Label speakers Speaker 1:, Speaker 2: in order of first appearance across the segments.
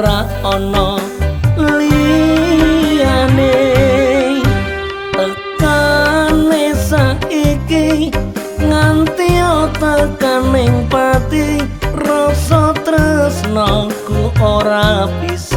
Speaker 1: ora ana liyane. Tekan saiki nganti tekan ning pati rasa tresnaku ora bisa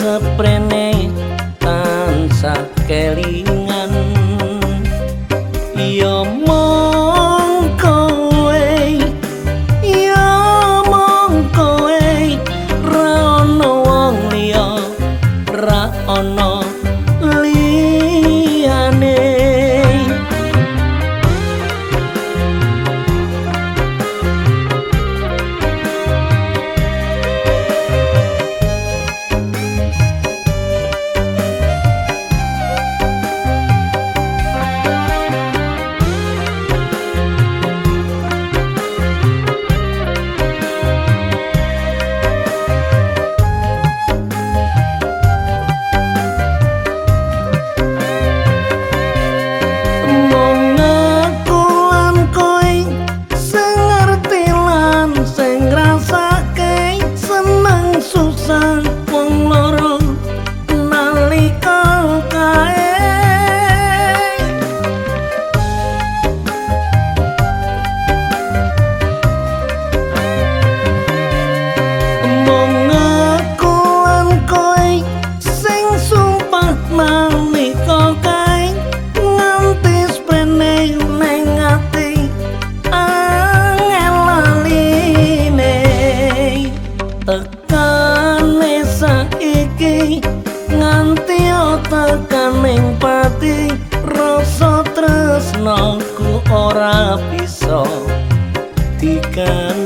Speaker 1: seprene tansah kelih iki nganti tekaning pati rasa tresnaku ora bisa dikan